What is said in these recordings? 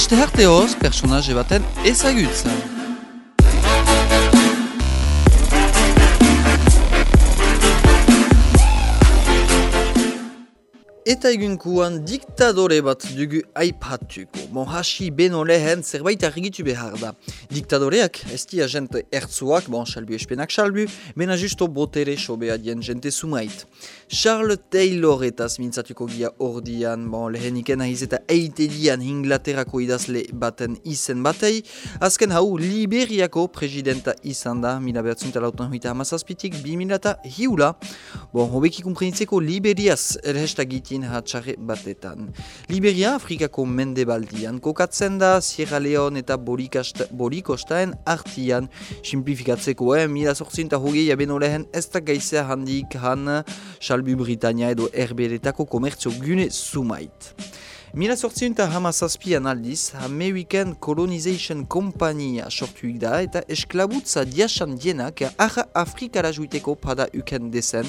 Aste harteoz, personaje baten ezagutza. Eta egunkuan diktadore bat dugu aipatuko. Bon, hasi beno lehen zerbait argitu behar da. Diktadoreak, ez dia jente ertzuak, bon, salbu espenak salbu, bena justo botere sobea dien jente sumait. Charles Taylor eta mintzatuko gia ordian, bon, leheniken ahiz eta eite dian Inglaterrako idazle baten izen batei, azken hau Liberiako presidenta izan da, mila behatzunta lautan huita hamazazpitik, bi hiula. Bon, hobeki kumprenitzeko Liberiaz erhestagitin hatxarre batetan. Liberia Afrikako mendebaldian kokatzen da Sierra Leone eta Borikostaen artian simplifikatzeko, eh? mila sortzinta hogei abeno lehen ez da gaizea handik han Salbu Britania edo erberetako komertzio gune sumait. Mila sortziunta hamazazpian aldiz, American Colonization Company sortuik da eta esklabutza diasan dienak arra Afrikara juiteko pada uken desen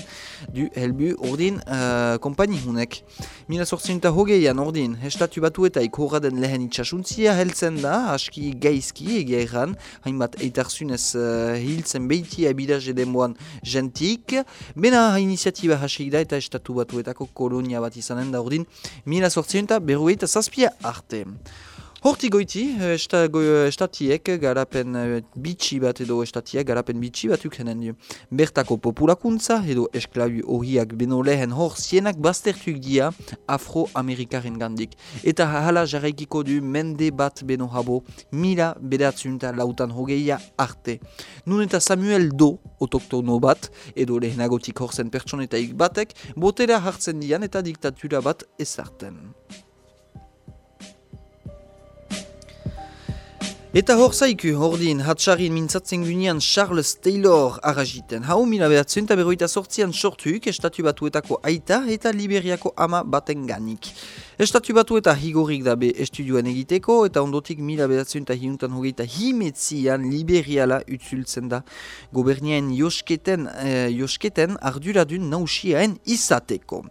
du helbu ordin uh, kompani hunek. Mila sortziunta hogeian ordin, estatu batu eta ikorraden lehen itxasuntzia heltzen da, aski gaizki egia erran, hainbat eitarzunez uh, hiltzen beiti abidaz edemoan gentik, bena iniziatiba hasik da eta estatu batuetako kolonia bat izanen da ordin, mila sortziunta berrogeita zazpia arte. Horti goiti, estatiek garapen bitxi bat edo estatiek garapen bitxi bat ukenen. Bertako populakuntza edo esklabu horiak beno lehen hor zienak baztertuik dia afro-amerikaren gandik. Eta hala jarraikiko du mende bat beno habo mila bedatzunta lautan hogeia arte. Nun eta Samuel Do, otoktono bat, edo lehenagotik horzen pertsonetaik batek, botera hartzen dian eta diktatura bat ezarten. Eta hor zaiku, hordin, hatxarin mintzatzen gunean Charles Taylor arrajiten. Hau mila behatzen eta berroita sortzian sortuk estatu batuetako aita eta Liberiako ama baten ganik. Estatu batu eta higorik dabe estudioan egiteko eta ondotik mila behatzen eta hiuntan hogeita himetzian Liberiala utzultzen da. Goberniaen josketen, eh, josketen arduradun nausiaen izateko.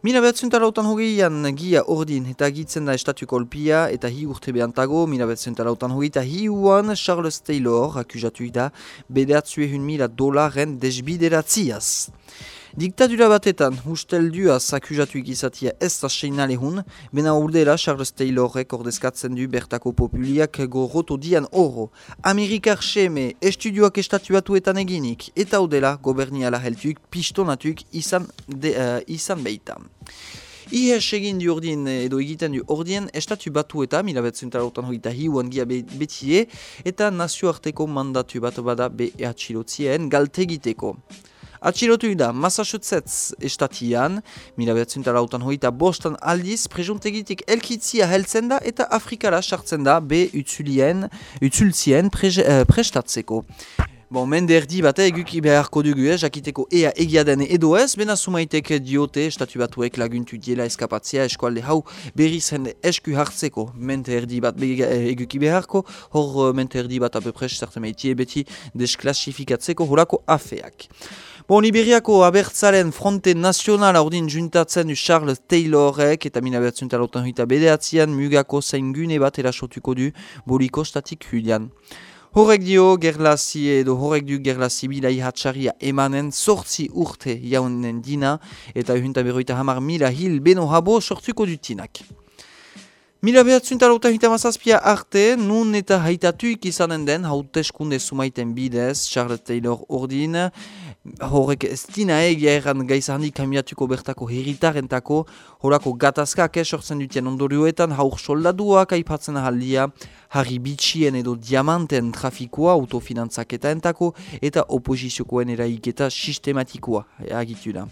Mila behatzen lautan hogeian gia ordin eta gitzen da estatu kolpia eta hi urte behantago, mila behatzen lautan hogeita hi uan Charles Taylor akuzatu da bedeatzue hun mila dolaren desbideratziaz. Diktadura batetan, ustelduaz akuzatuik izatia ez da seinale hun, bena urdela Charles Taylorrek ordezkatzen du bertako populiak gorroto dian oro. Amerikar seme, estudioak estatuatuetan eginik, eta udela goberniala heltuik pistonatuik izan, de, uh, izan beita. Ihes egin du ordien edo egiten du ordien estatu batu eta mila betzuntarotan hoita hiuan gia betie eta nazioarteko mandatu bat bada be atxilotzien galtegiteko. Atxilotu da, Massachusetts estatian, mila behatzen lautan hoita bostan aldiz, prejuntegitik elkitzia heltzen da eta Afrikara sartzen da be utzulien, utzultzien uh, prestatzeko. Bon, mende erdi bat eguki beharko dugu, eh, jakiteko ea egia den edo ez, bena sumaitek diote, estatu batuek laguntu diela eskapatzea, eskualde hau berriz jende esku hartzeko, mente erdi bat eguki beharko, hor mente erdi bat apepres, zerte meitie beti desklassifikatzeko horako afeak. Bon, Liberiako abertzaren fronte nazionala ordin juntatzen du Charles Taylorek eta mina bertzun talotan hita bedeatzean mugako zaingune bat erasotuko du boliko statik hulian. Horrek dio gerlazi edo horrek du gerlazi bila ihatsaria emanen sortzi urte jaunen dina eta ehunta berroita hamar mila hil beno habo sortuko dutinak. Mila behatzen talauta hita mazazpia arte, nun eta haitatuik izanen den hauteskunde sumaiten bidez, Charles Taylor ordin, horrek ez dina egia erran gaizahandi kamiatuko bertako herritarentako, horako gatazkak esortzen dutien ondorioetan, haur soldaduak aipatzen ahaldia, harri bitxien edo diamanten trafikoa autofinantzaketa entako eta oposiziokoen eraiketa sistematikoa agitu da.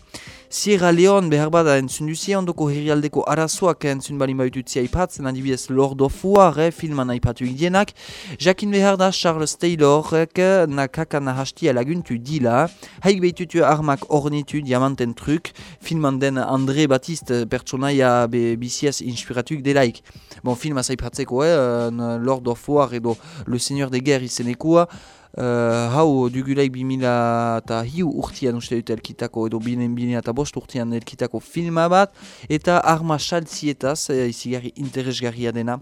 Sierra Leone behar bada entzun duzia ondoko herrialdeko arazoak entzun bali maitutzia ipatzen adibidez Lord of War eh, filman aipatu ikdienak jakin behar da Charles Taylorek nakaka nahastia laguntu dila. Haik behitutu armak ornitu diamanten truk. Filman den André Baptiste pertsonaia be biziaz inspiratuik delaik. Bon, film azaipatzeko, eh, Lord of War edo Le Seigneur des Guerres izenekua, Uh, hau dugulaik bimila eta hiu urtian uste dut elkitako edo binen bine eta bost urtian elkitako filma bat eta arma saltzietaz e, izigarri interesgarria dena.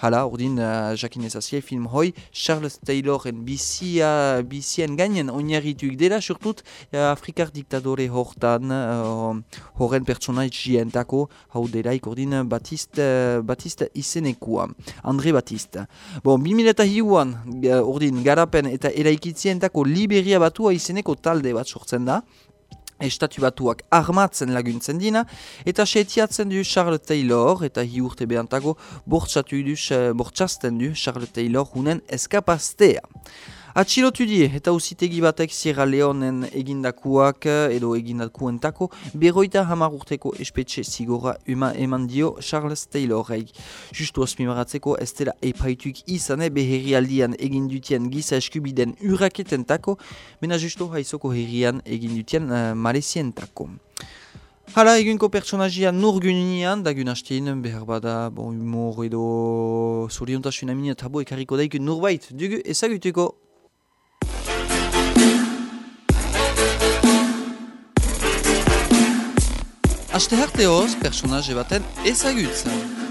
Hala urdin uh, jakin ezazia film hoi Charles Tayloren bizia, bizien gainen oinarrituik dela surtut uh, Afrikar diktadore hortan uh, horren pertsona itxientako hau delaik urdin Batiste, Batiste izenekua Andre Batiste. Bon, bimila eta hiuan uh, urdin garapen eta eraikitzientako Liberia batua izeneko talde bat sortzen da. Estatu batuak armatzen laguntzen dina, eta setiatzen du Charles Taylor, eta hi urte behantago bortxatu du, bortxazten du Charles Taylor hunen eskapaztea. Atxilotu die, eta usitegi batek Sierra Leonen egindakuak edo egindakuentako berroita hamar urteko espetxe zigora uma eman dio Charles Taylorreik. Justu osmimaratzeko ez dela epaituik izane beherri aldian egindutien giza eskubiden uraketentako, mena justu haizoko herrian egindutien uh, malezientako. Hala, egunko pertsonazia nur guninean, da gun hastin, behar bada, bon, humor edo zoriontasuna minio tabo ekarriko daik nurbait, dugu ezagutuko. Aste harteoz, personaje baten ezagutzen.